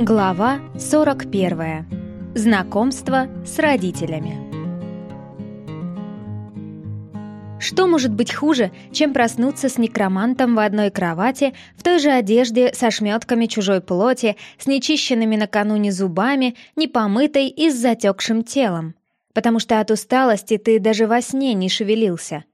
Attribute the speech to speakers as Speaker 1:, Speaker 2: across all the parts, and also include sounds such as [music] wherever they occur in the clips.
Speaker 1: Глава 41. Знакомство с родителями. Что может быть хуже, чем проснуться с некромантом в одной кровати, в той же одежде, со шметками чужой плоти, с нечищенными накануне зубами, непомытой и с затекшим телом? Потому что от усталости ты даже во сне не шевелился.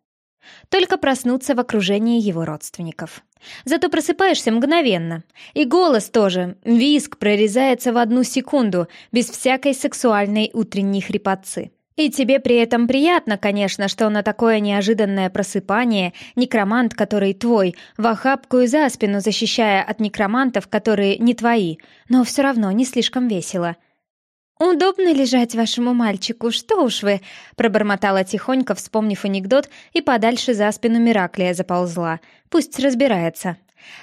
Speaker 1: Только проснуться в окружении его родственников. Зато просыпаешься мгновенно. И голос тоже, виск прорезается в одну секунду, без всякой сексуальной утренней хрипотцы. И тебе при этом приятно, конечно, что на такое неожиданное просыпание некромант, который твой, в охапку и за спину защищая от некромантов, которые не твои, но все равно не слишком весело. «Удобно лежать вашему мальчику, что уж вы!» Пробормотала тихонько, вспомнив анекдот, и подальше за спину Мираклия заползла. «Пусть разбирается».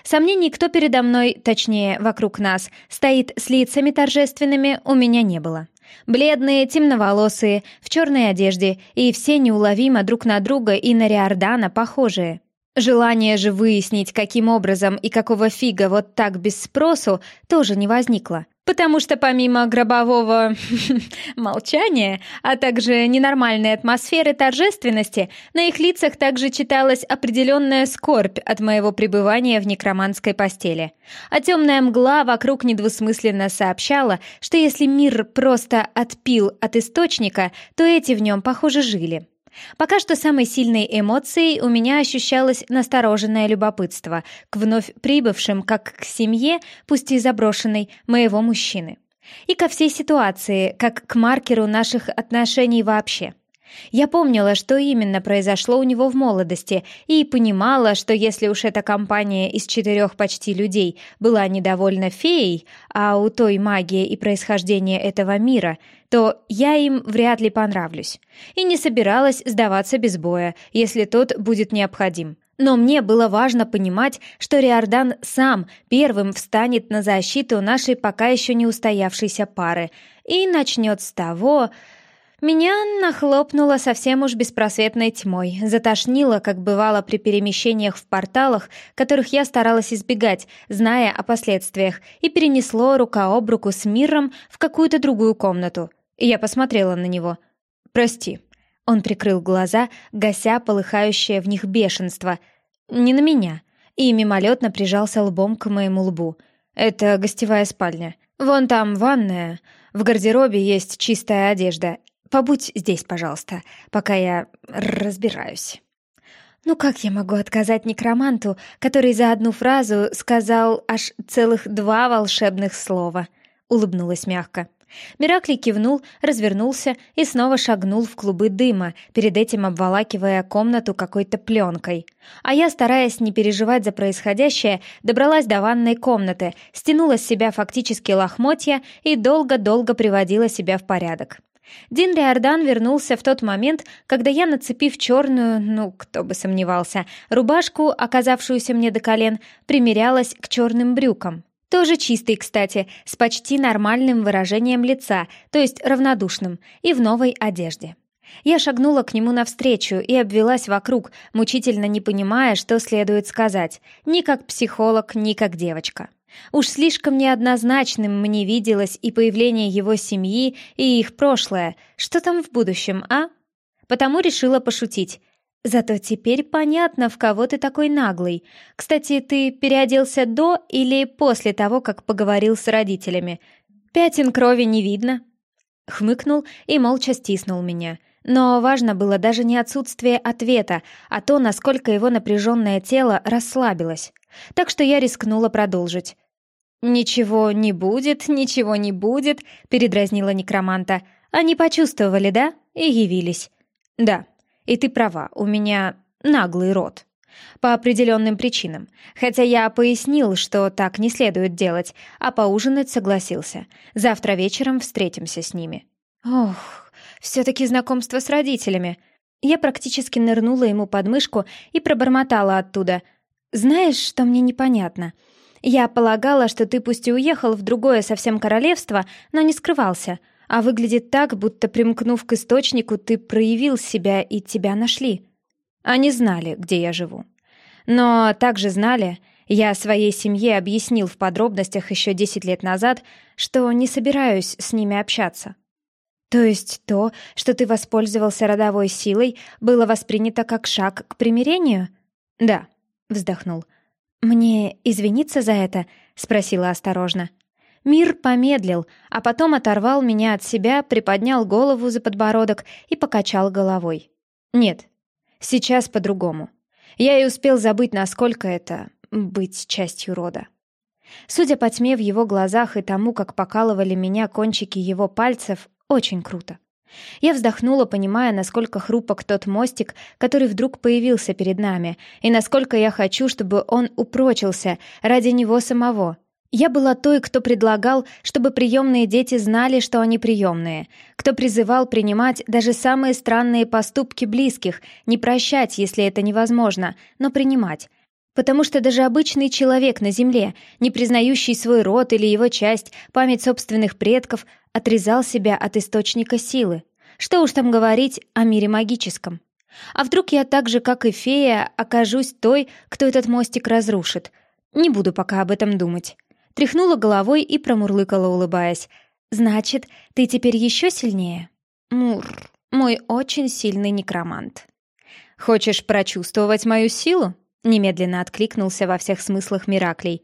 Speaker 1: Сомнений, кто передо мной, точнее, вокруг нас, стоит с лицами торжественными, у меня не было. Бледные, темноволосые, в черной одежде, и все неуловимо друг на друга и на Риордана похожие. Желание же выяснить, каким образом и какого фига вот так без спросу, тоже не возникло. Потому что помимо гробового [laughs] молчания, а также ненормальной атмосферы торжественности, на их лицах также читалась определенная скорбь от моего пребывания в некроманской постели. А темная мгла вокруг недвусмысленно сообщала, что если мир просто отпил от источника, то эти в нем, похоже, жили. Пока что самой сильной эмоцией у меня ощущалось настороженное любопытство к вновь прибывшим, как к семье, пусть и заброшенной, моего мужчины. И ко всей ситуации, как к маркеру наших отношений вообще. Я помнила, что именно произошло у него в молодости, и понимала, что если уж эта компания из четырех почти людей была недовольна феей, а у той магии и происхождение этого мира, то я им вряд ли понравлюсь. И не собиралась сдаваться без боя, если тот будет необходим. Но мне было важно понимать, что Риордан сам первым встанет на защиту нашей пока еще не устоявшейся пары и начнет с того, меня нахлопнуло совсем уж беспросветной тьмой, затошнило, как бывало при перемещениях в порталах, которых я старалась избегать, зная о последствиях, и перенесло рука об руку с миром в какую-то другую комнату. Я посмотрела на него. «Прости». Он прикрыл глаза, гася полыхающее в них бешенство. «Не на меня». И мимолетно прижался лбом к моему лбу. «Это гостевая спальня. Вон там ванная. В гардеробе есть чистая одежда, Побудь здесь, пожалуйста, пока я разбираюсь». «Ну как я могу отказать некроманту, который за одну фразу сказал аж целых два волшебных слова?» — улыбнулась мягко. Миракли кивнул, развернулся и снова шагнул в клубы дыма, перед этим обволакивая комнату какой-то пленкой. А я, стараясь не переживать за происходящее, добралась до ванной комнаты, стянула с себя фактически лохмотья и долго-долго приводила себя в порядок. Дин Риордан вернулся в тот момент, когда я, нацепив черную, ну, кто бы сомневался, рубашку, оказавшуюся мне до колен, примерялась к черным брюкам. Тоже чистый, кстати, с почти нормальным выражением лица, то есть равнодушным, и в новой одежде. Я шагнула к нему навстречу и обвелась вокруг, мучительно не понимая, что следует сказать, ни как психолог, ни как девочка. Уж слишком неоднозначным мне виделось и появление его семьи, и их прошлое. Что там в будущем, а? Потому решила пошутить. Зато теперь понятно, в кого ты такой наглый. Кстати, ты переоделся до или после того, как поговорил с родителями? Пятен крови не видно. Хмыкнул и молча стиснул меня. Но важно было даже не отсутствие ответа, а то, насколько его напряженное тело расслабилось. Так что я рискнула продолжить. «Ничего не будет, ничего не будет», — передразнила некроманта. «Они почувствовали, да? И явились». «Да, и ты права, у меня наглый рот». По определенным причинам. Хотя я пояснил, что так не следует делать, а поужинать согласился. Завтра вечером встретимся с ними. Ох, все-таки знакомство с родителями. Я практически нырнула ему под мышку и пробормотала оттуда. «Знаешь, что мне непонятно?» Я полагала, что ты пусть и уехал в другое совсем королевство, но не скрывался, а выглядит так, будто примкнув к источнику, ты проявил себя и тебя нашли. Они знали, где я живу. Но также знали, Я своей семье объяснил в подробностях еще 10 лет назад, что не собираюсь с ними общаться. То есть то, что ты воспользовался родовой силой, было воспринято как шаг к примирению? Да, вздохнул. Мне извиниться за это? спросила осторожно. Мир помедлил, а потом оторвал меня от себя, приподнял голову за подбородок и покачал головой. Нет, сейчас по-другому. Я и успел забыть, насколько это быть частью рода. Судя по тьме в его глазах и тому, как покалывали меня кончики его пальцев, очень круто. Я вздохнула, понимая, насколько хрупок тот мостик, который вдруг появился перед нами, и насколько я хочу, чтобы он упрочился ради него самого. Я была той, кто предлагал, чтобы приемные дети знали, что они приемные, кто призывал принимать даже самые странные поступки близких, не прощать, если это невозможно, но принимать. Потому что даже обычный человек на Земле, не признающий свой род или его часть, память собственных предков, отрезал себя от источника силы. Что уж там говорить о мире магическом. А вдруг я так же, как и фея, окажусь той, кто этот мостик разрушит? Не буду пока об этом думать тряхнула головой и промурлыкала, улыбаясь. «Значит, ты теперь еще сильнее?» «Мур, мой очень сильный некромант». «Хочешь прочувствовать мою силу?» Немедленно откликнулся во всех смыслах Мираклей.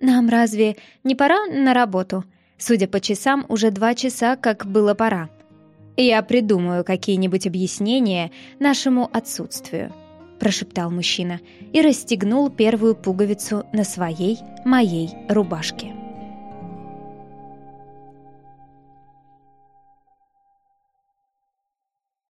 Speaker 1: «Нам разве не пора на работу?» Судя по часам, уже два часа, как было пора. «Я придумаю какие-нибудь объяснения нашему отсутствию», прошептал мужчина и расстегнул первую пуговицу на своей, моей рубашке.